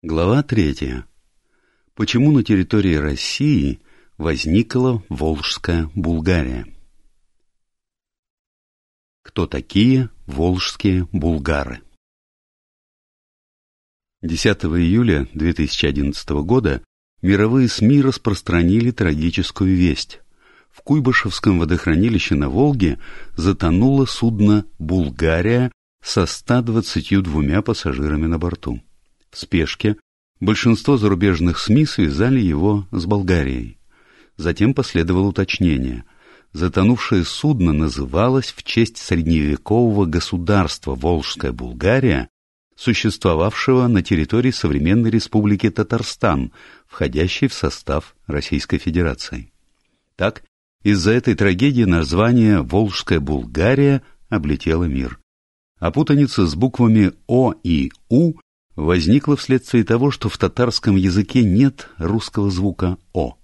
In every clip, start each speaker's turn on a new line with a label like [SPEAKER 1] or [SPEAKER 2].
[SPEAKER 1] Глава третья. Почему на территории России возникла Волжская Булгария? Кто такие волжские булгары? 10 июля 2011 года мировые СМИ распространили трагическую весть. В Куйбышевском водохранилище на Волге затонуло судно «Булгария» со 122 пассажирами на борту. В спешке большинство зарубежных СМИ связали его с Болгарией. Затем последовало уточнение. Затонувшее судно называлось в честь средневекового государства Волжская Булгария, существовавшего на территории современной республики Татарстан, входящей в состав Российской Федерации. Так, из-за этой трагедии название «Волжская Булгария» облетело мир. А путаница с буквами О и У возникла вследствие того, что в татарском языке нет русского звука «о».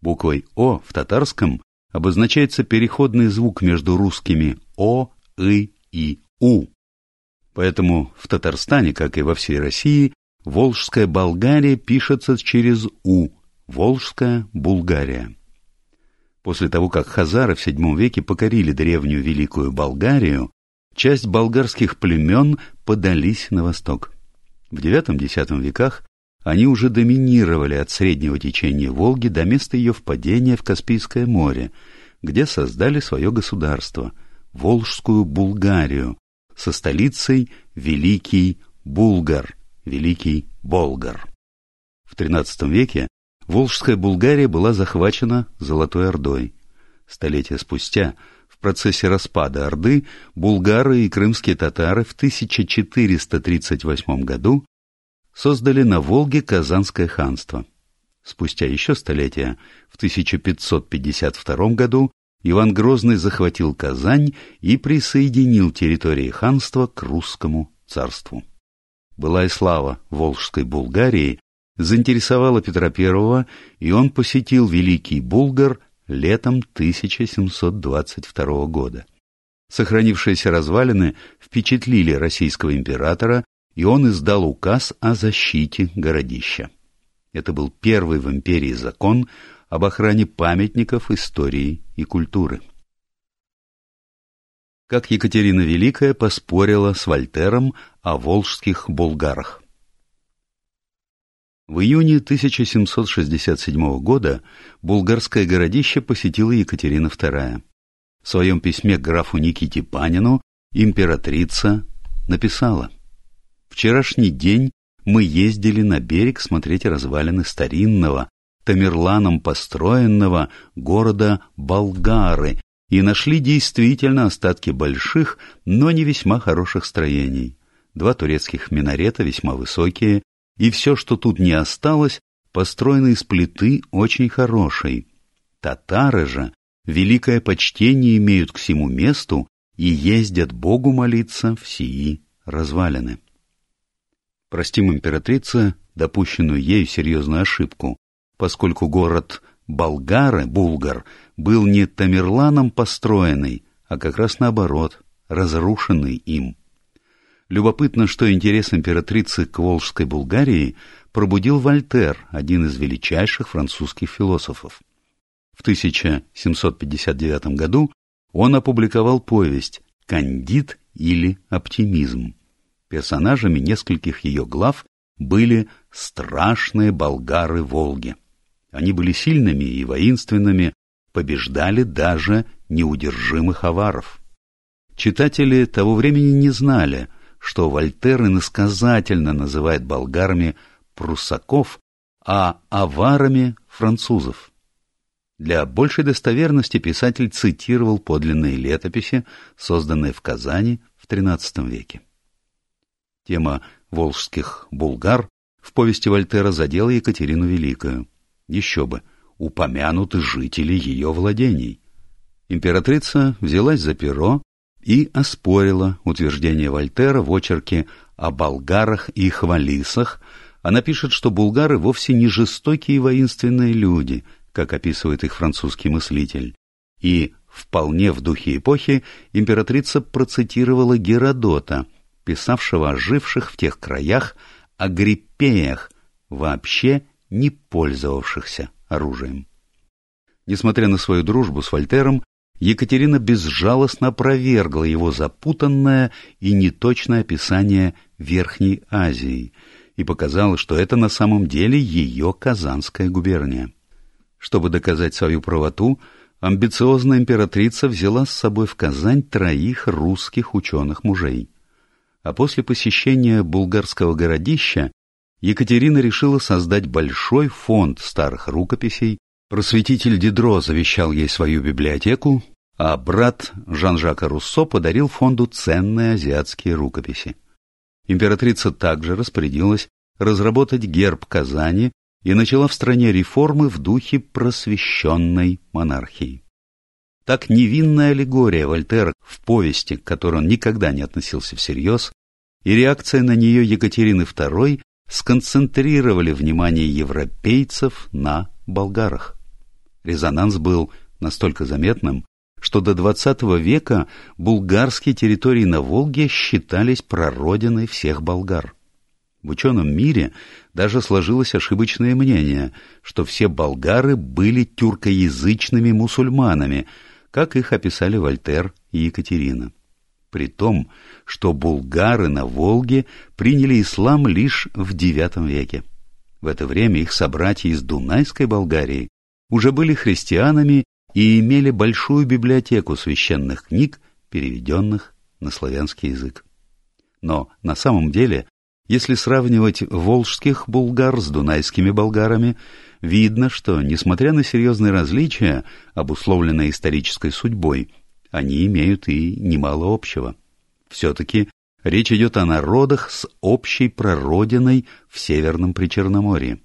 [SPEAKER 1] Буквой «о» в татарском обозначается переходный звук между русскими «о», «ы» и «у». Поэтому в Татарстане, как и во всей России, Волжская Болгария пишется через «у», Волжская Булгария. После того, как хазары в VII веке покорили древнюю Великую Болгарию, часть болгарских племен подались на восток. В IX-X веках они уже доминировали от среднего течения Волги до места ее впадения в Каспийское море, где создали свое государство – Волжскую Булгарию, со столицей Великий Булгар, Великий Болгар. В XIII веке Волжская Булгария была захвачена Золотой Ордой. Столетия спустя – процессе распада Орды булгары и крымские татары в 1438 году создали на Волге Казанское ханство. Спустя еще столетия, в 1552 году, Иван Грозный захватил Казань и присоединил территории ханства к русскому царству. Была и слава Волжской Булгарии заинтересовала Петра I, и он посетил Великий Булгар летом 1722 года. Сохранившиеся развалины впечатлили российского императора, и он издал указ о защите городища. Это был первый в империи закон об охране памятников истории и культуры. Как Екатерина Великая поспорила с Вольтером о волжских булгарах. В июне 1767 года булгарское городище посетила Екатерина II. В своем письме графу Никите Панину императрица написала «Вчерашний день мы ездили на берег смотреть развалины старинного, Тамерланом построенного города Болгары и нашли действительно остатки больших, но не весьма хороших строений. Два турецких минарета весьма высокие, и все, что тут не осталось, построено из плиты очень хорошей. Татары же великое почтение имеют к всему месту и ездят Богу молиться в сии развалины. Простим императрице допущенную ею серьезную ошибку, поскольку город Болгары, Булгар, был не Тамерланом построенный, а как раз наоборот, разрушенный им. Любопытно, что интерес императрицы к Волжской Булгарии пробудил Вольтер, один из величайших французских философов. В 1759 году он опубликовал повесть «Кандид» или «Оптимизм». Персонажами нескольких ее глав были страшные болгары Волги. Они были сильными и воинственными, побеждали даже неудержимых аваров. Читатели того времени не знали – что Вольтер иносказательно называет болгарами пруссаков, а аварами французов. Для большей достоверности писатель цитировал подлинные летописи, созданные в Казани в XIII веке. Тема волжских булгар в повести Вольтера задела Екатерину Великую. Еще бы, упомянуты жители ее владений. Императрица взялась за перо и оспорила утверждение Вольтера в очерке о болгарах и хвалисах. Она пишет, что булгары вовсе не жестокие и воинственные люди, как описывает их французский мыслитель. И, вполне в духе эпохи, императрица процитировала Геродота, писавшего о живших в тех краях агриппеях, вообще не пользовавшихся оружием. Несмотря на свою дружбу с Вольтером, Екатерина безжалостно опровергла его запутанное и неточное описание Верхней Азии и показала, что это на самом деле ее Казанская губерния. Чтобы доказать свою правоту, амбициозная императрица взяла с собой в Казань троих русских ученых-мужей. А после посещения булгарского городища Екатерина решила создать большой фонд старых рукописей, Просветитель Дидро завещал ей свою библиотеку, а брат Жан-Жака Руссо подарил фонду ценные азиатские рукописи. Императрица также распорядилась разработать герб Казани и начала в стране реформы в духе просвещенной монархии. Так невинная аллегория Вольтера в повести, к которой он никогда не относился всерьез, и реакция на нее Екатерины II сконцентрировали внимание европейцев на болгарах. Резонанс был настолько заметным, что до XX века булгарские территории на Волге считались прародиной всех болгар. В ученом мире даже сложилось ошибочное мнение, что все болгары были тюркоязычными мусульманами, как их описали Вольтер и Екатерина. При том, что булгары на Волге приняли ислам лишь в IX веке. В это время их собратья из Дунайской Болгарии уже были христианами и имели большую библиотеку священных книг, переведенных на славянский язык. Но на самом деле, если сравнивать волжских булгар с дунайскими болгарами, видно, что, несмотря на серьезные различия, обусловленные исторической судьбой, они имеют и немало общего. Все-таки речь идет о народах с общей прародиной в Северном Причерноморье.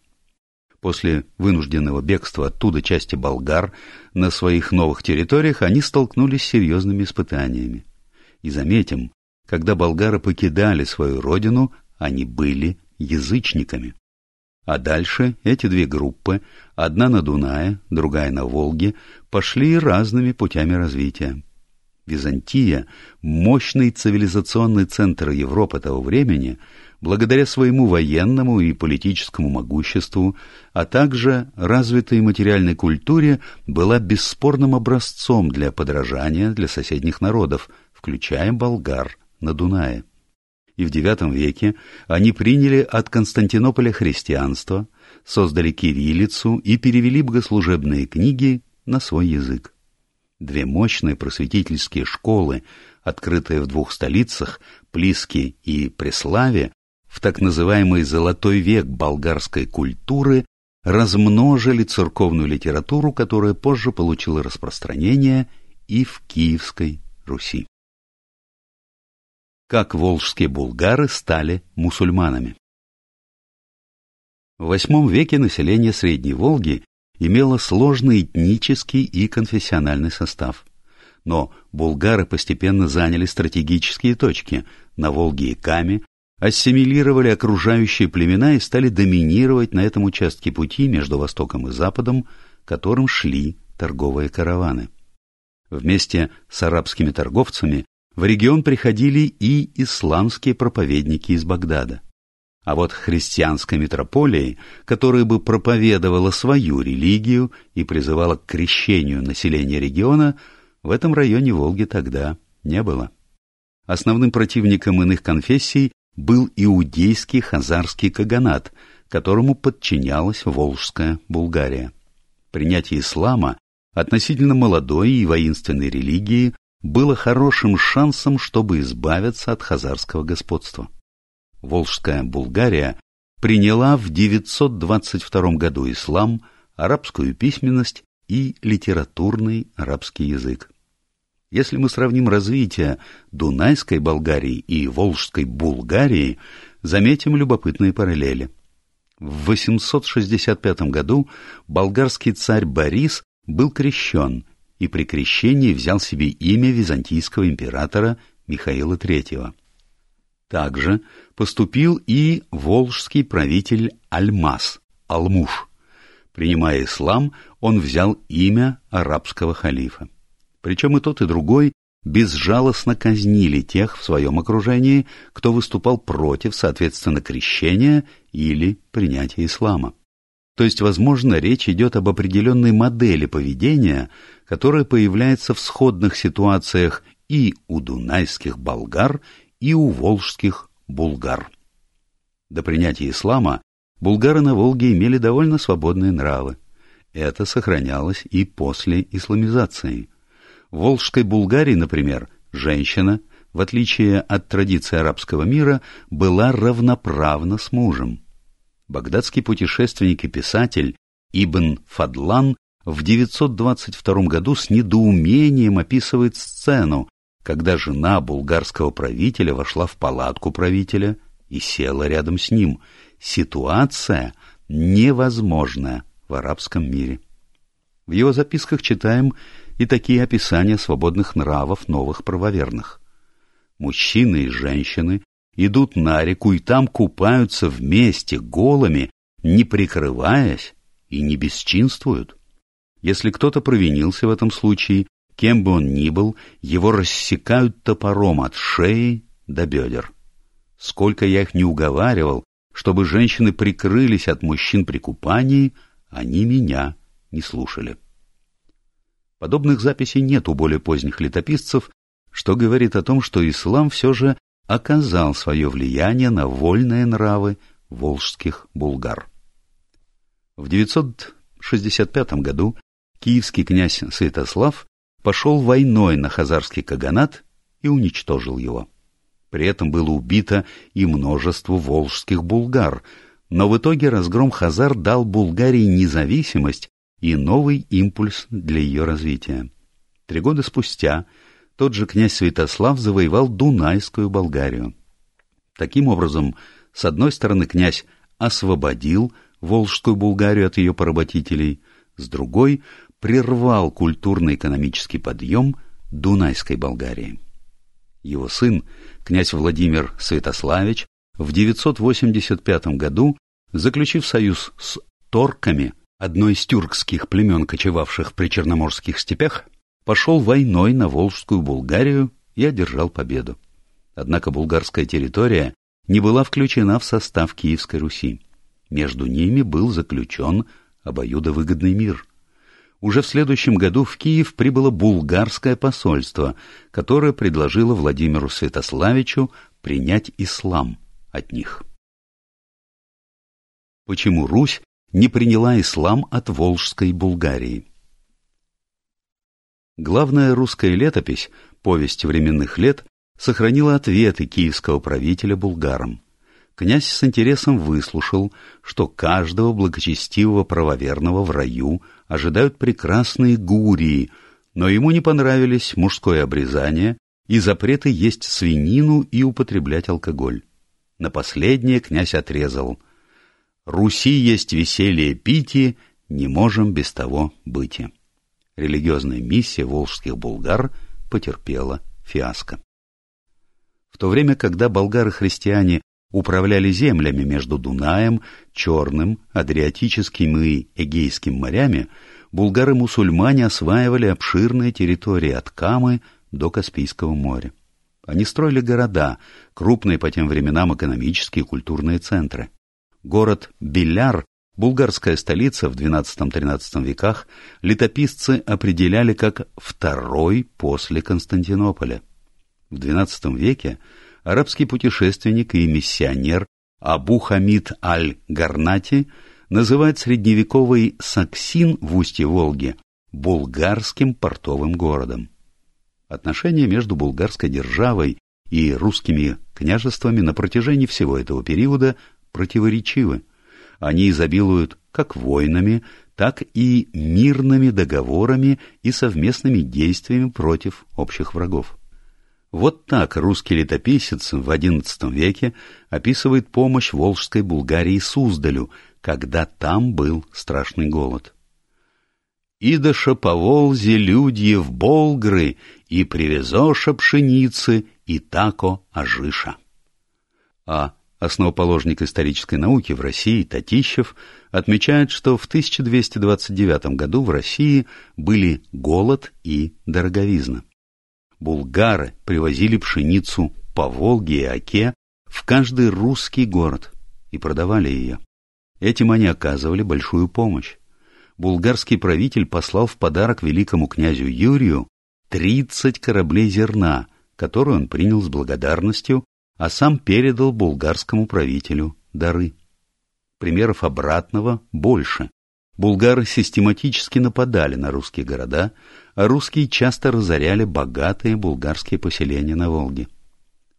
[SPEAKER 1] После вынужденного бегства оттуда части болгар на своих новых территориях они столкнулись с серьезными испытаниями. И заметим, когда болгары покидали свою родину, они были язычниками. А дальше эти две группы, одна на Дунае, другая на Волге, пошли разными путями развития. Византия, мощный цивилизационный центр Европы того времени, благодаря своему военному и политическому могуществу, а также развитой материальной культуре, была бесспорным образцом для подражания для соседних народов, включая болгар на Дунае. И в IX веке они приняли от Константинополя христианство, создали кириллицу и перевели богослужебные книги на свой язык. Две мощные просветительские школы, открытые в двух столицах, Плиске и Преславе, в так называемый «золотой век» болгарской культуры, размножили церковную литературу, которая позже получила распространение и в Киевской Руси. Как волжские булгары стали мусульманами? В VIII веке население Средней Волги имела сложный этнический и конфессиональный состав. Но булгары постепенно заняли стратегические точки на Волге и Каме, ассимилировали окружающие племена и стали доминировать на этом участке пути между Востоком и Западом, которым шли торговые караваны. Вместе с арабскими торговцами в регион приходили и исламские проповедники из Багдада. А вот христианской метрополией, которая бы проповедовала свою религию и призывала к крещению населения региона, в этом районе Волги тогда не было. Основным противником иных конфессий был иудейский хазарский каганат, которому подчинялась Волжская Булгария. Принятие ислама относительно молодой и воинственной религии было хорошим шансом, чтобы избавиться от хазарского господства. Волжская Булгария приняла в 922 году ислам, арабскую письменность и литературный арабский язык. Если мы сравним развитие Дунайской Болгарии и Волжской Булгарии, заметим любопытные параллели. В 865 году болгарский царь Борис был крещен и при крещении взял себе имя византийского императора Михаила III. Также поступил и волжский правитель Альмас, Алмуш. Принимая ислам, он взял имя арабского халифа. Причем и тот, и другой безжалостно казнили тех в своем окружении, кто выступал против, соответственно, крещения или принятия ислама. То есть, возможно, речь идет об определенной модели поведения, которая появляется в сходных ситуациях и у дунайских болгар, и у волжских булгар. До принятия ислама булгары на Волге имели довольно свободные нравы. Это сохранялось и после исламизации. В Волжской Булгарии, например, женщина, в отличие от традиции арабского мира, была равноправна с мужем. Багдадский путешественник и писатель Ибн Фадлан в 922 году с недоумением описывает сцену, когда жена булгарского правителя вошла в палатку правителя и села рядом с ним. Ситуация невозможная в арабском мире. В его записках читаем и такие описания свободных нравов новых правоверных. Мужчины и женщины идут на реку и там купаются вместе голыми, не прикрываясь и не бесчинствуют. Если кто-то провинился в этом случае, Кем бы он ни был, его рассекают топором от шеи до бедер. Сколько я их не уговаривал, чтобы женщины прикрылись от мужчин при купании, они меня не слушали. Подобных записей нет у более поздних летописцев, что говорит о том, что ислам все же оказал свое влияние на вольные нравы волжских булгар. В 965 году киевский князь Святослав пошел войной на хазарский каганат и уничтожил его. При этом было убито и множество волжских булгар, но в итоге разгром Хазар дал Булгарии независимость и новый импульс для ее развития. Три года спустя тот же князь Святослав завоевал Дунайскую Болгарию. Таким образом, с одной стороны князь освободил Волжскую Булгарию от ее поработителей, с другой прервал культурно-экономический подъем Дунайской Болгарии. Его сын, князь Владимир Святославич, в 985 году, заключив союз с торками, одной из тюркских племен, кочевавших при Черноморских степях, пошел войной на Волжскую Булгарию и одержал победу. Однако булгарская территория не была включена в состав Киевской Руси. Между ними был заключен обоюдовыгодный мир – уже в следующем году в Киев прибыло булгарское посольство, которое предложило Владимиру Святославичу принять ислам от них. Почему Русь не приняла ислам от Волжской Булгарии? Главная русская летопись, повесть временных лет, сохранила ответы киевского правителя булгарам. Князь с интересом выслушал, что каждого благочестивого правоверного в раю – ожидают прекрасные гурии, но ему не понравились мужское обрезание и запреты есть свинину и употреблять алкоголь. На последнее князь отрезал. «Руси есть веселье пити, не можем без того быть». Религиозная миссия волжских булгар потерпела фиаско. В то время, когда болгары-христиане управляли землями между Дунаем, Черным, Адриатическим и Эгейским морями, булгары-мусульмане осваивали обширные территории от Камы до Каспийского моря. Они строили города, крупные по тем временам экономические и культурные центры. Город Беляр, булгарская столица в XII-XIII веках, летописцы определяли как второй после Константинополя. В XII веке арабский путешественник и миссионер Абу Хамид аль-Гарнати называет средневековый Саксин в устье Волги булгарским портовым городом. Отношения между булгарской державой и русскими княжествами на протяжении всего этого периода противоречивы. Они изобилуют как войнами, так и мирными договорами и совместными действиями против общих врагов. Вот так русский летописец в XI веке описывает помощь Волжской Булгарии Суздалю, когда там был страшный голод. «Идоша по Волзе людье в Болгры, и привезоша пшеницы, и тако ажиша». А основоположник исторической науки в России Татищев отмечает, что в 1229 году в России были голод и дороговизна. Булгары привозили пшеницу по Волге и Оке в каждый русский город и продавали ее. Этим они оказывали большую помощь. Булгарский правитель послал в подарок великому князю Юрию 30 кораблей зерна, которые он принял с благодарностью, а сам передал булгарскому правителю дары. Примеров обратного больше. Булгары систематически нападали на русские города, а русские часто разоряли богатые булгарские поселения на Волге.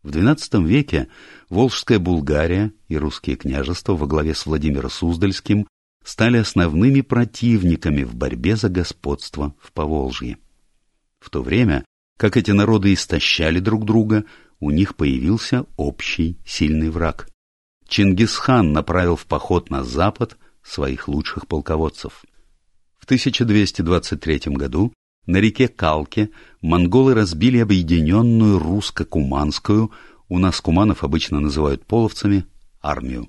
[SPEAKER 1] В XII веке Волжская Булгария и русские княжества во главе с Владимиром Суздальским стали основными противниками в борьбе за господство в Поволжье. В то время, как эти народы истощали друг друга, у них появился общий сильный враг. Чингисхан направил в поход на запад своих лучших полководцев. В 1223 году на реке Калке монголы разбили объединенную русско-куманскую, у нас куманов обычно называют половцами, армию.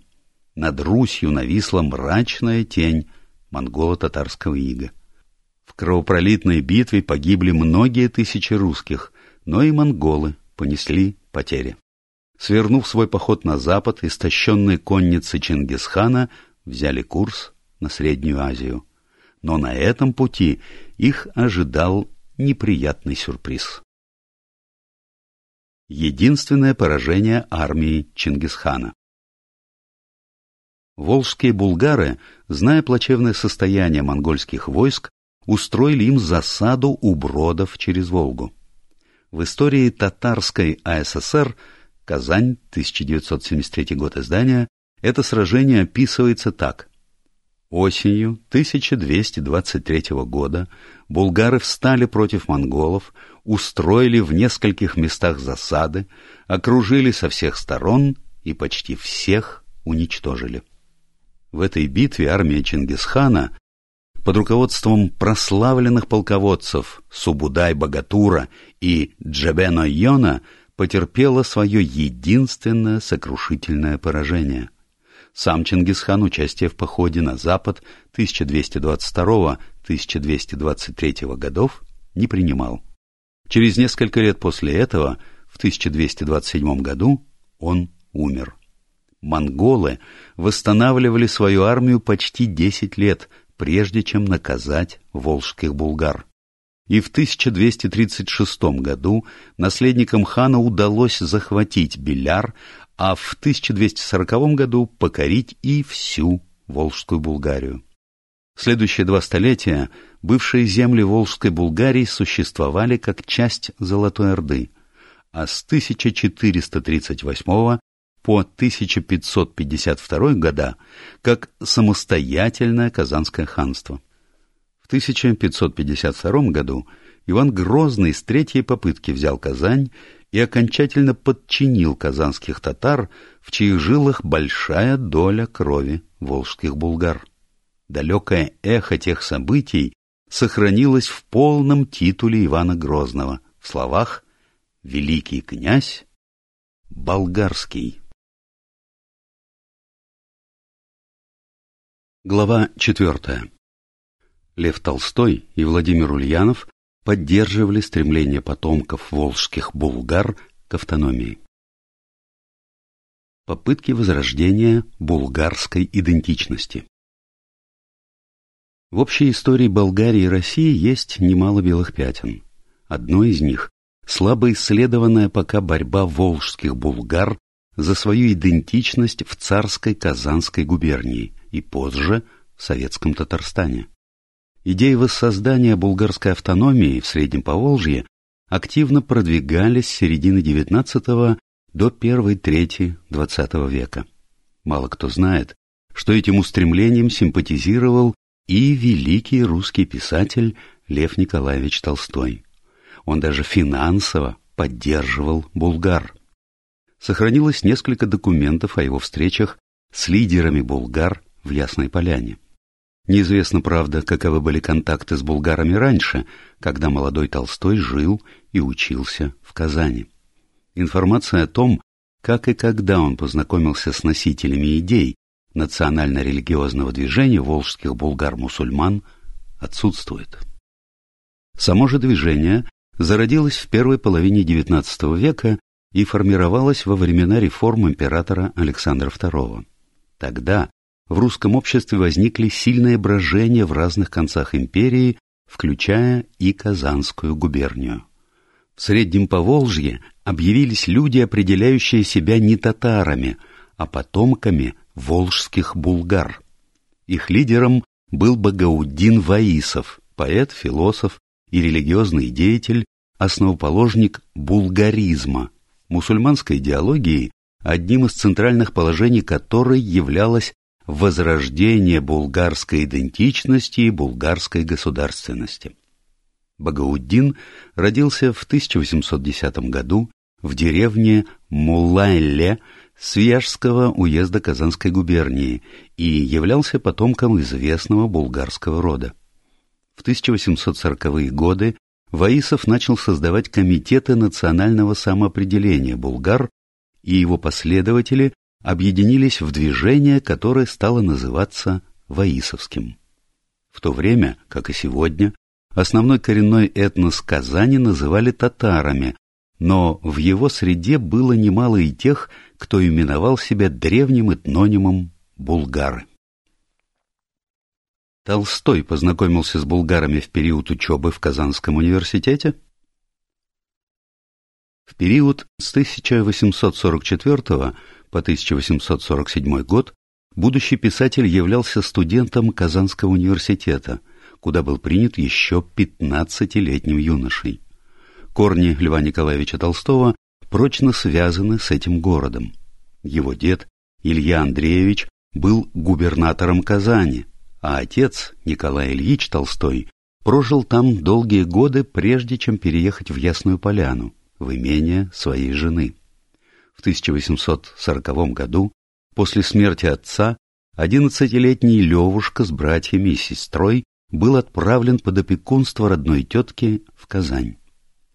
[SPEAKER 1] Над Русью нависла мрачная тень монголо-татарского ига. В кровопролитной битве погибли многие тысячи русских, но и монголы понесли потери. Свернув свой поход на запад, истощенные конницы Чингисхана взяли курс на Среднюю Азию. Но на этом пути их ожидал неприятный сюрприз. Единственное поражение армии Чингисхана. Волжские булгары, зная плачевное состояние монгольских войск, устроили им засаду у бродов через Волгу. В истории татарской АССР Казань, 1973 год издания, это сражение описывается так. Осенью 1223 года булгары встали против монголов, устроили в нескольких местах засады, окружили со всех сторон и почти всех уничтожили. В этой битве армия Чингисхана под руководством прославленных полководцев Субудай-Багатура и Джебено-Йона потерпела свое единственное сокрушительное поражение – сам Чингисхан участие в походе на запад 1222-1223 годов не принимал. Через несколько лет после этого, в 1227 году, он умер. Монголы восстанавливали свою армию почти 10 лет, прежде чем наказать волжских булгар. И в 1236 году наследникам хана удалось захватить Беляр, а в 1240 году покорить и всю Волжскую Булгарию. Следующие два столетия бывшие земли Волжской Булгарии существовали как часть Золотой Орды, а с 1438 по 1552 года как самостоятельное Казанское ханство. В 1552 году Иван Грозный с третьей попытки взял Казань и окончательно подчинил казанских татар, в чьих жилах большая доля крови волжских булгар. Далекое эхо тех событий сохранилось в полном титуле Ивана Грозного в словах «Великий князь болгарский». Глава четвертая. Лев Толстой и Владимир Ульянов поддерживали стремление потомков волжских булгар к автономии. Попытки возрождения булгарской идентичности В общей истории Болгарии и России есть немало белых пятен. Одно из них – слабо исследованная пока борьба волжских булгар за свою идентичность в царской Казанской губернии и позже в советском Татарстане. Идеи воссоздания булгарской автономии в Среднем Поволжье активно продвигались с середины XIX до первой трети XX века. Мало кто знает, что этим устремлением симпатизировал и великий русский писатель Лев Николаевич Толстой. Он даже финансово поддерживал булгар. Сохранилось несколько документов о его встречах с лидерами булгар в Ясной Поляне. Неизвестно, правда, каковы были контакты с булгарами раньше, когда молодой Толстой жил и учился в Казани. Информация о том, как и когда он познакомился с носителями идей национально-религиозного движения волжских булгар-мусульман, отсутствует. Само же движение зародилась в первой половине XIX века и формировалась во времена реформ императора Александра II. Тогда в русском обществе возникли сильные брожения в разных концах империи, включая и Казанскую губернию. В Среднем Поволжье объявились люди, определяющие себя не татарами, а потомками волжских булгар. Их лидером был Багауддин Ваисов, поэт, философ и религиозный деятель, основоположник булгаризма, мусульманской идеологии, одним из центральных положений которой являлось возрождение булгарской идентичности и булгарской государственности. Багауддин родился в 1810 году в деревне Муллайле Свияжского уезда Казанской губернии и являлся потомком известного булгарского рода. В 1840-е годы Ваисов начал создавать комитеты национального самоопределения булгар, и его последователи объединились в движение, которое стало называться Ваисовским. В то время, как и сегодня, основной коренной этнос Казани называли татарами, но в его среде было немало и тех, кто именовал себя древним этнонимом «булгары». Толстой познакомился с булгарами в период учебы в Казанском университете? В период с 1844 по 1847 год будущий писатель являлся студентом Казанского университета, куда был принят еще 15-летним юношей. Корни Льва Николаевича Толстого прочно связаны с этим городом. Его дед, Илья Андреевич, был губернатором Казани, а отец, Николай Ильич Толстой, прожил там долгие годы, прежде чем переехать в Ясную Поляну, в имение своей жены. В 1840 году, после смерти отца, одиннадцатилетний Левушка с братьями и сестрой был отправлен под опекунство родной тетки в Казань.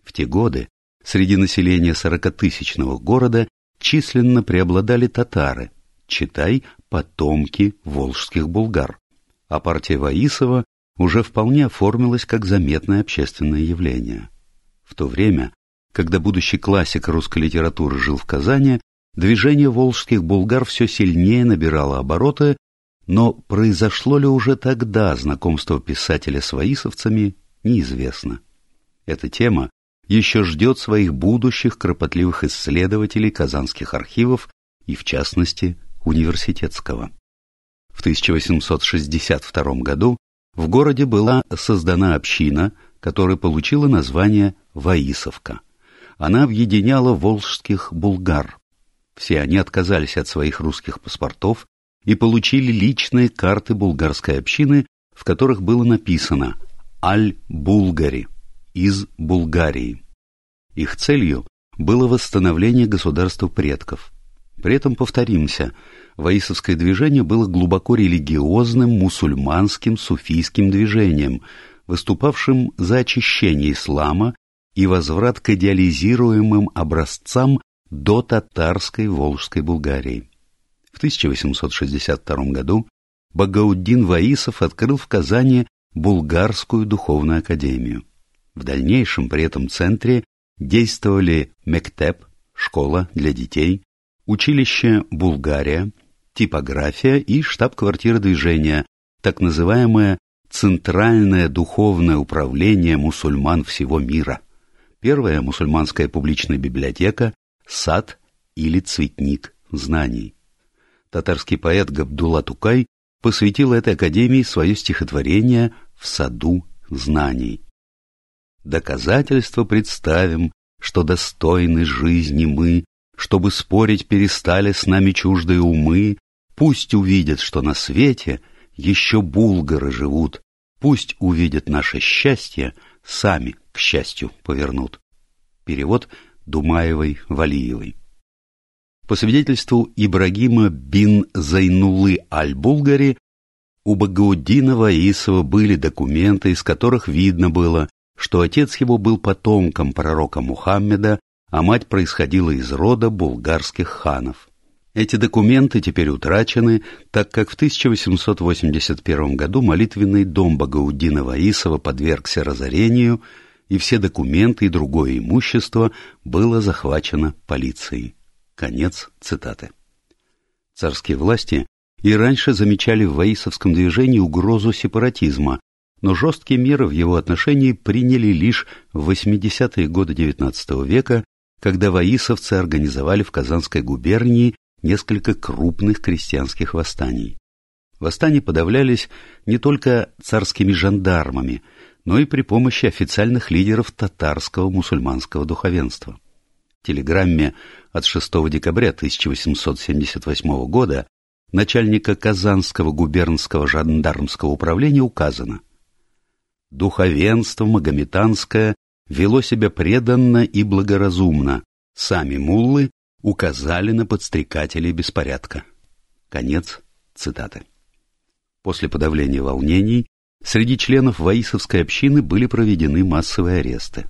[SPEAKER 1] В те годы среди населения сорокатысячного города численно преобладали татары, читай потомки волжских булгар, а партия Ваисова уже вполне оформилась как заметное общественное явление. В то время, когда будущий классик русской литературы жил в Казани, движение волжских булгар все сильнее набирало обороты, но произошло ли уже тогда знакомство писателя с ваисовцами, неизвестно. Эта тема еще ждет своих будущих кропотливых исследователей казанских архивов и, в частности, университетского. В 1862 году в городе была создана община, которая получила название Ваисовка. Она объединяла волжских булгар. Все они отказались от своих русских паспортов и получили личные карты булгарской общины, в которых было написано «Аль-Булгари» из Булгарии. Их целью было восстановление государства предков. При этом, повторимся, Ваисовское движение было глубоко религиозным мусульманским суфийским движением, выступавшим за очищение ислама и возврат к идеализируемым образцам до татарской Волжской Булгарии. В 1862 году Багауддин Ваисов открыл в Казани Булгарскую духовную академию. В дальнейшем при этом центре действовали Мектеп, школа для детей, училище Булгария, типография и штаб-квартира движения, так называемое Центральное духовное управление мусульман всего мира, первая мусульманская публичная библиотека, сад или цветник знаний. Татарский поэт Габдулла Тукай посвятил этой академии свое стихотворение «В саду знаний». Доказательство представим, что достойны жизни мы, чтобы спорить перестали с нами чуждые умы, пусть увидят, что на свете еще булгары живут, пусть увидят наше счастье, сами к счастью повернут. Перевод Думаевой Валиевой. По свидетельству Ибрагима бин Зайнулы Аль-Булгари, у Багауддина Исова были документы, из которых видно было, что отец его был потомком пророка Мухаммеда, а мать происходила из рода булгарских ханов. Эти документы теперь утрачены, так как в 1881 году молитвенный дом Багаудина Ваисова подвергся разорению, и все документы и другое имущество было захвачено полицией. Конец цитаты. Царские власти и раньше замечали в Ваисовском движении угрозу сепаратизма, но жесткие меры в его отношении приняли лишь в 80-е годы XIX века, когда ваисовцы организовали в Казанской губернии несколько крупных крестьянских восстаний. Восстания подавлялись не только царскими жандармами, но и при помощи официальных лидеров татарского мусульманского духовенства. В телеграмме от 6 декабря 1878 года начальника Казанского губернского жандармского управления указано «Духовенство магометанское вело себя преданно и благоразумно, сами муллы указали на подстрекателей беспорядка». Конец цитаты. После подавления волнений среди членов Ваисовской общины были проведены массовые аресты.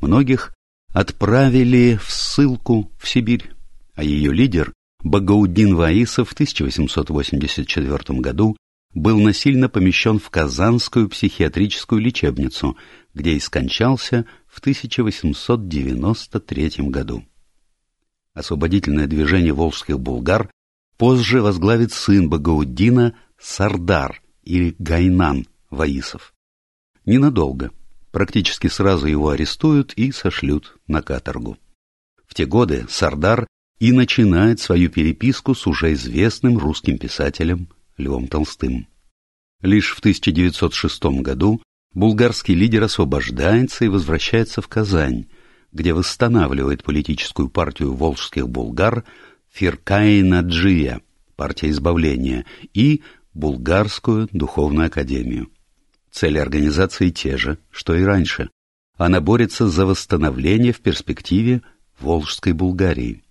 [SPEAKER 1] Многих отправили в ссылку в Сибирь, а ее лидер Багаудин Ваисов в 1884 году был насильно помещен в Казанскую психиатрическую лечебницу, где и скончался в 1893 году. Освободительное движение волжских булгар позже возглавит сын Багауддина Сардар или Гайнан Ваисов. Ненадолго. Практически сразу его арестуют и сошлют на каторгу. В те годы Сардар и начинает свою переписку с уже известным русским писателем Львом Толстым. Лишь в 1906 году булгарский лидер освобождается и возвращается в Казань, где восстанавливает политическую партию волжских булгар Фиркаи Наджия, партия избавления, и Булгарскую духовную академию. Цели организации те же, что и раньше. Она борется за восстановление в перспективе Волжской Булгарии.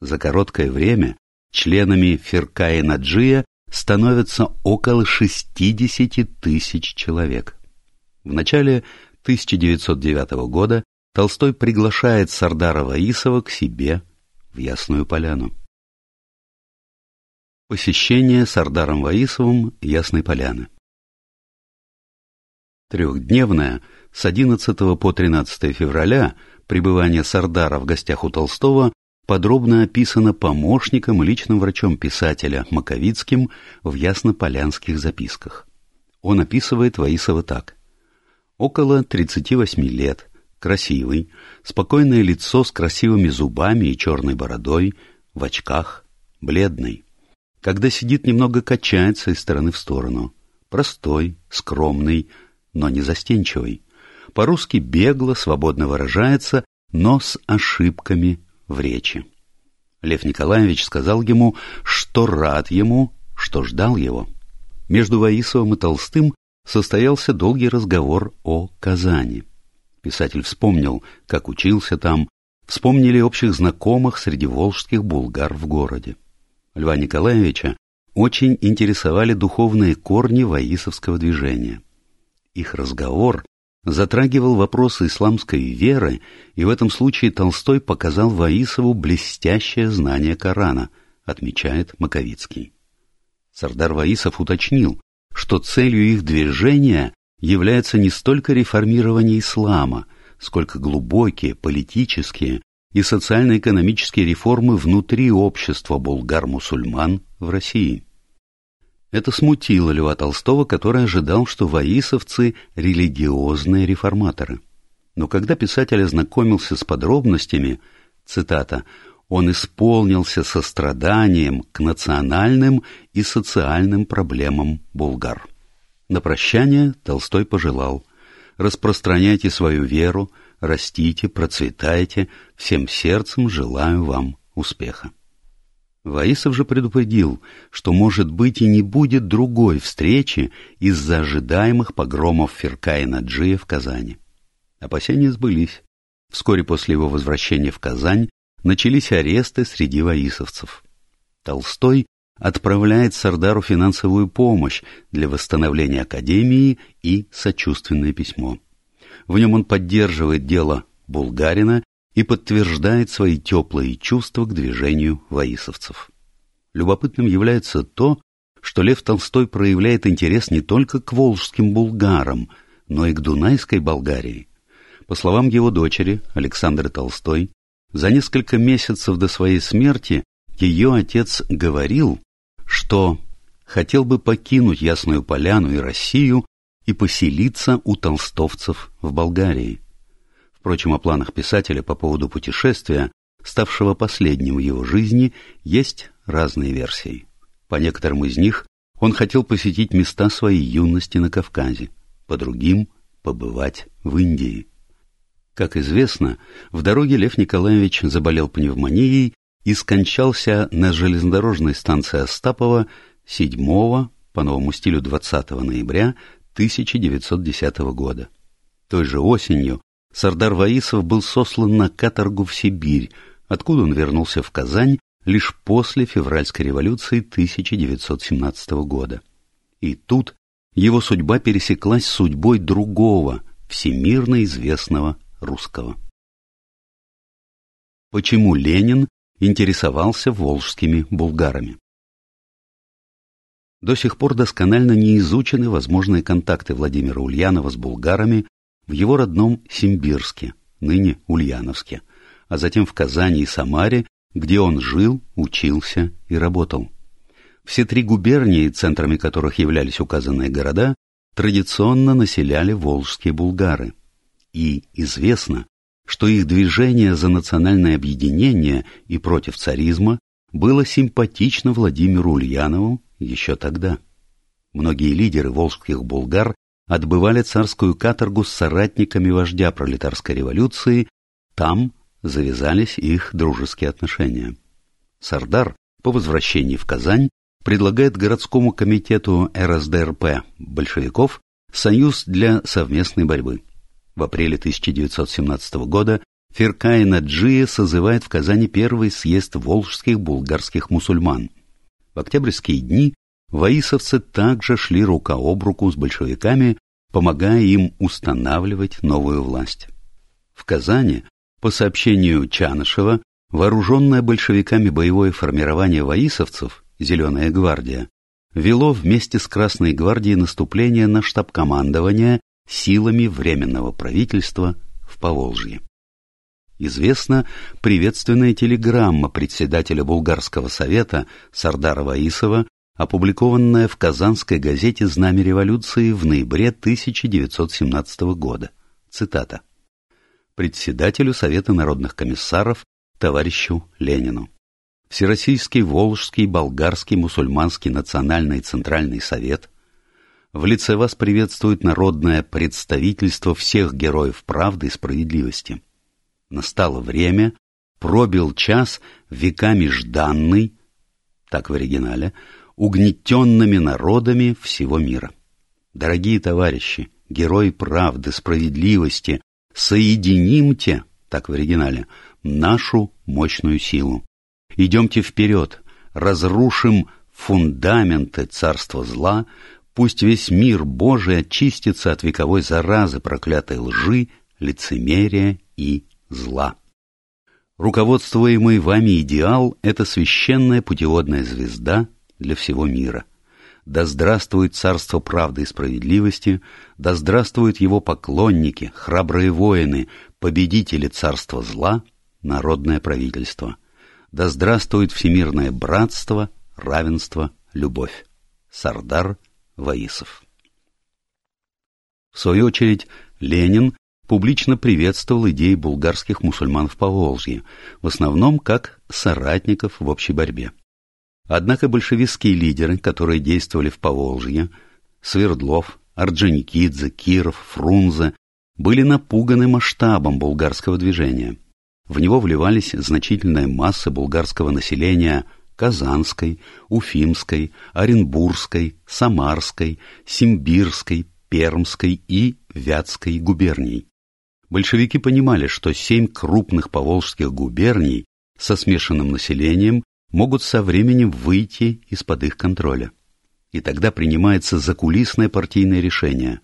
[SPEAKER 1] За короткое время членами Фиркаи Наджия становятся около 60 тысяч человек. В начале 1909 года Толстой приглашает Сардара Ваисова к себе в Ясную Поляну. Посещение Сардаром Ваисовым Ясной Поляны. Трехдневное с 11 по 13 февраля пребывание Сардара в гостях у Толстого подробно описано помощником личным врачом писателя Маковицким в Яснополянских записках. Он описывает Ваисова так. Около 38 лет, красивый, спокойное лицо с красивыми зубами и черной бородой, в очках, бледный когда сидит, немного качается из стороны в сторону. Простой, скромный, но не застенчивый. По-русски бегло, свободно выражается, но с ошибками в речи. Лев Николаевич сказал ему, что рад ему, что ждал его. Между Ваисовым и Толстым состоялся долгий разговор о Казани. Писатель вспомнил, как учился там, вспомнили общих знакомых среди волжских булгар в городе. Льва Николаевича очень интересовали духовные корни ваисовского движения. Их разговор затрагивал вопросы исламской веры, и в этом случае Толстой показал Ваисову блестящее знание Корана, отмечает Маковицкий. Сардар Ваисов уточнил, что целью их движения является не столько реформирование ислама, сколько глубокие политические и социально-экономические реформы внутри общества булгар-мусульман в России. Это смутило Льва Толстого, который ожидал, что ваисовцы – религиозные реформаторы. Но когда писатель ознакомился с подробностями, цитата, он исполнился состраданием к национальным и социальным проблемам булгар. На прощание Толстой пожелал «Распространяйте свою веру, растите, процветайте, всем сердцем желаю вам успеха. Ваисов же предупредил, что, может быть, и не будет другой встречи из-за ожидаемых погромов Ферка и Наджия в Казани. Опасения сбылись. Вскоре после его возвращения в Казань начались аресты среди ваисовцев. Толстой отправляет Сардару финансовую помощь для восстановления Академии и сочувственное письмо. В нем он поддерживает дело Булгарина и подтверждает свои теплые чувства к движению воисовцев. Любопытным является то, что Лев Толстой проявляет интерес не только к волжским булгарам, но и к Дунайской Болгарии. По словам его дочери, Александры Толстой, за несколько месяцев до своей смерти ее отец говорил, что хотел бы покинуть Ясную Поляну и Россию и поселиться у толстовцев в Болгарии. Впрочем, о планах писателя по поводу путешествия, ставшего последним в его жизни, есть разные версии. По некоторым из них он хотел посетить места своей юности на Кавказе, по другим — побывать в Индии. Как известно, в дороге Лев Николаевич заболел пневмонией и скончался на железнодорожной станции Остапова 7 по новому стилю 20 ноября 1910 года. Той же осенью Сардар Ваисов был сослан на каторгу в Сибирь, откуда он вернулся в Казань лишь после февральской революции 1917 года. И тут его судьба пересеклась с судьбой другого, всемирно известного русского. Почему Ленин интересовался волжскими булгарами? До сих пор досконально не изучены возможные контакты Владимира Ульянова с булгарами в его родном Симбирске, ныне Ульяновске, а затем в Казани и Самаре, где он жил, учился и работал. Все три губернии, центрами которых являлись указанные города, традиционно населяли волжские булгары. И известно, что их движение за национальное объединение и против царизма было симпатично Владимиру Ульянову еще тогда. Многие лидеры волжских булгар отбывали царскую каторгу с соратниками вождя пролетарской революции, там завязались их дружеские отношения. Сардар по возвращении в Казань предлагает городскому комитету РСДРП большевиков союз для совместной борьбы. В апреле 1917 года Феркай Наджия созывает в Казани первый съезд волжских булгарских мусульман. В октябрьские дни Ваисовцы также шли рука об руку с большевиками, помогая им устанавливать новую власть. В Казани, по сообщению Чанышева, вооруженное большевиками боевое формирование ваисовцев, «Зеленая гвардия», вело вместе с Красной гвардией наступление на штаб-командование силами Временного правительства в Поволжье. Известна приветственная телеграмма председателя Булгарского совета Сардара Ваисова опубликованная в Казанской газете «Знамя революции» в ноябре 1917 года. Цитата. Председателю Совета народных комиссаров товарищу Ленину. Всероссийский Волжский Болгарский Мусульманский Национальный Центральный Совет в лице вас приветствует народное представительство всех героев правды и справедливости. Настало время, пробил час веками жданный, так в оригинале, угнетенными народами всего мира. Дорогие товарищи, герои правды, справедливости, соединимте, так в оригинале, нашу мощную силу. Идемте вперед, разрушим фундаменты царства зла, пусть весь мир Божий очистится от вековой заразы проклятой лжи, лицемерия и зла. Руководствуемый вами идеал — это священная путеводная звезда — для всего мира. Да здравствует царство правды и справедливости, да здравствуют его поклонники, храбрые воины, победители царства зла, народное правительство. Да здравствует всемирное братство, равенство, любовь. Сардар Ваисов. В свою очередь, Ленин публично приветствовал идеи булгарских мусульман в Поволжье, в основном как соратников в общей борьбе. Однако большевистские лидеры, которые действовали в Поволжье, Свердлов, Орджоникидзе, Киров, Фрунзе, были напуганы масштабом булгарского движения. В него вливались значительная масса булгарского населения Казанской, Уфимской, Оренбургской, Самарской, Симбирской, Пермской и Вятской губерний. Большевики понимали, что семь крупных поволжских губерний со смешанным населением могут со временем выйти из-под их контроля. И тогда принимается закулисное партийное решение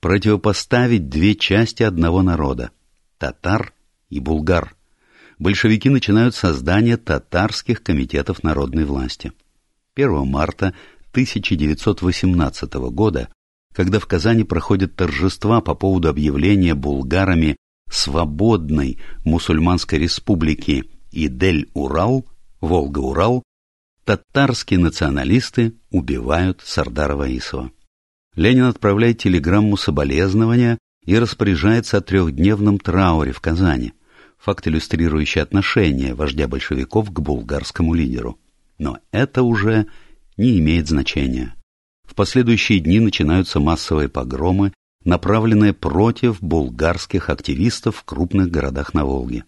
[SPEAKER 1] противопоставить две части одного народа – татар и булгар. Большевики начинают создание татарских комитетов народной власти. 1 марта 1918 года, когда в Казани проходят торжества по поводу объявления булгарами свободной мусульманской республики Идель-Урал, Волга-Урал, татарские националисты убивают Сардара Ваисова. Ленин отправляет телеграмму соболезнования и распоряжается о трехдневном трауре в Казани, факт, иллюстрирующий отношение вождя большевиков к булгарскому лидеру. Но это уже не имеет значения. В последующие дни начинаются массовые погромы, направленные против булгарских активистов в крупных городах на Волге.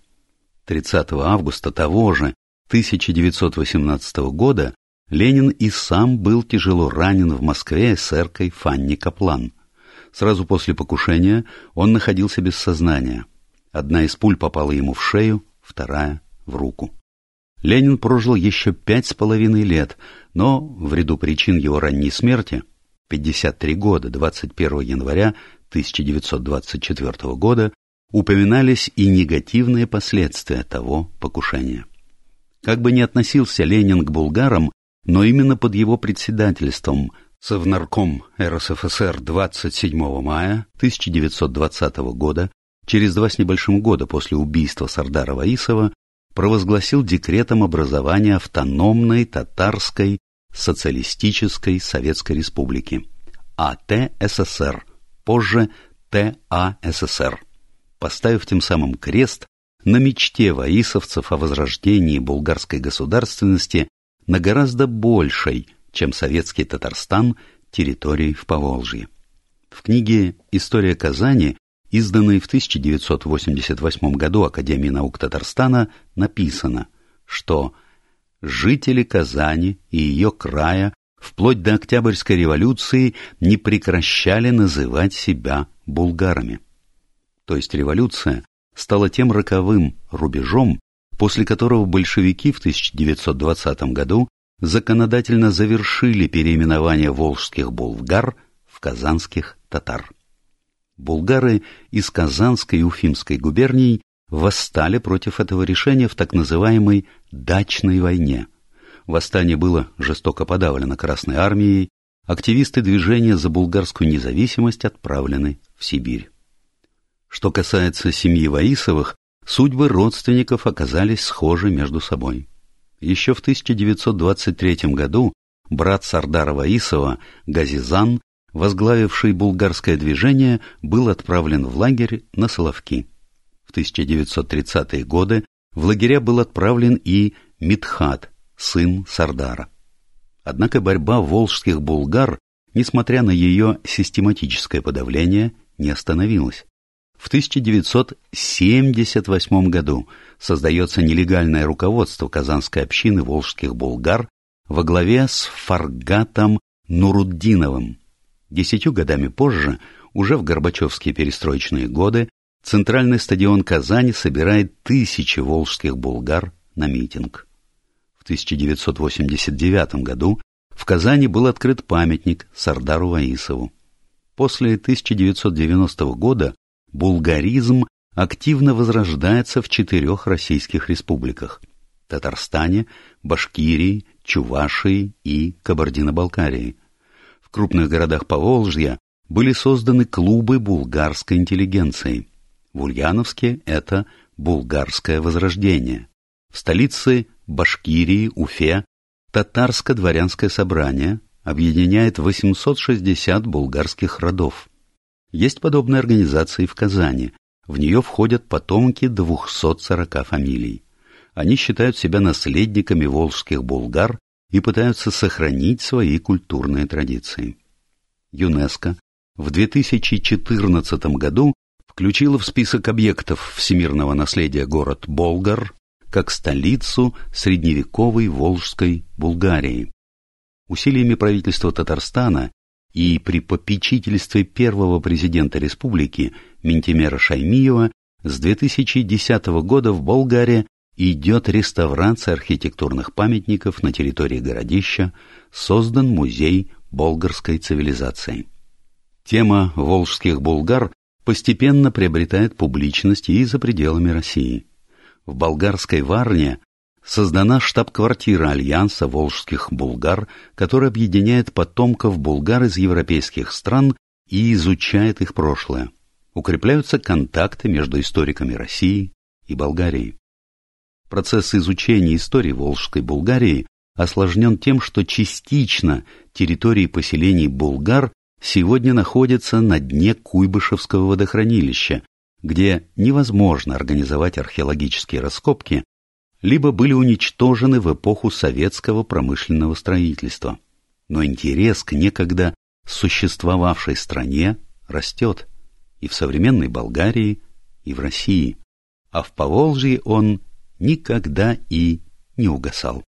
[SPEAKER 1] 30 августа того же 1918 года Ленин и сам был тяжело ранен в Москве эсеркой Фанни Каплан. Сразу после покушения он находился без сознания. Одна из пуль попала ему в шею, вторая — в руку. Ленин прожил еще пять с половиной лет, но в ряду причин его ранней смерти 53 года 21 января 1924 года упоминались и негативные последствия того покушения. Как бы ни относился Ленин к булгарам, но именно под его председательством Совнарком РСФСР 27 мая 1920 года, через два с небольшим года после убийства Сардара Ваисова, провозгласил декретом образования автономной татарской социалистической Советской Республики АТССР, позже ТАССР, поставив тем самым крест на мечте ваисовцев о возрождении булгарской государственности на гораздо большей, чем советский Татарстан, территории в Поволжье. В книге «История Казани», изданной в 1988 году Академией наук Татарстана, написано, что жители Казани и ее края вплоть до Октябрьской революции не прекращали называть себя булгарами. То есть революция стала тем роковым рубежом, после которого большевики в 1920 году законодательно завершили переименование волжских булгар в казанских татар. Булгары из Казанской и Уфимской губерний восстали против этого решения в так называемой «дачной войне». Восстание было жестоко подавлено Красной армией, активисты движения за булгарскую независимость отправлены в Сибирь. Что касается семьи Ваисовых, Судьбы родственников оказались схожи между собой. Еще в 1923 году брат Сардара Ваисова, Газизан, возглавивший булгарское движение, был отправлен в лагерь на Соловки. В 1930-е годы в лагеря был отправлен и Митхат, сын Сардара. Однако борьба волжских булгар, несмотря на ее систематическое подавление, не остановилась. В 1978 году создается нелегальное руководство Казанской общины волжских булгар во главе с Фаргатом Нуруддиновым. Десятью годами позже, уже в Горбачевские перестроечные годы, центральный стадион Казани собирает тысячи волжских булгар на митинг. В 1989 году в Казани был открыт памятник Сардару Ваисову. После 1990 года булгаризм активно возрождается в четырех российских республиках – Татарстане, Башкирии, Чувашии и Кабардино-Балкарии. В крупных городах Поволжья были созданы клубы булгарской интеллигенции. В Ульяновске это «Булгарское возрождение». В столице Башкирии, Уфе, татарско-дворянское собрание объединяет 860 булгарских родов. Есть подобные организации в Казани. В нее входят потомки 240 фамилий. Они считают себя наследниками волжских булгар и пытаются сохранить свои культурные традиции. ЮНЕСКО в 2014 году включила в список объектов всемирного наследия город Болгар как столицу средневековой Волжской Булгарии. Усилиями правительства Татарстана и при попечительстве первого президента республики Ментимера Шаймиева с 2010 года в Болгарии идет реставрация архитектурных памятников на территории городища, создан музей болгарской цивилизации. Тема волжских булгар постепенно приобретает публичность и за пределами России. В болгарской Варне создана штаб-квартира Альянса волжских булгар, который объединяет потомков булгар из европейских стран и изучает их прошлое. укрепляются контакты между историками России и Болгарии. Процесс изучения истории Волжской Булгарии осложнен тем, что частично территории поселений булгар сегодня находятся на дне Куйбышевского водохранилища, где невозможно организовать археологические раскопки, либо были уничтожены в эпоху советского промышленного строительства. Но интерес к некогда существовавшей стране растет и в современной Болгарии, и в России, а в Поволжье он никогда и не угасал.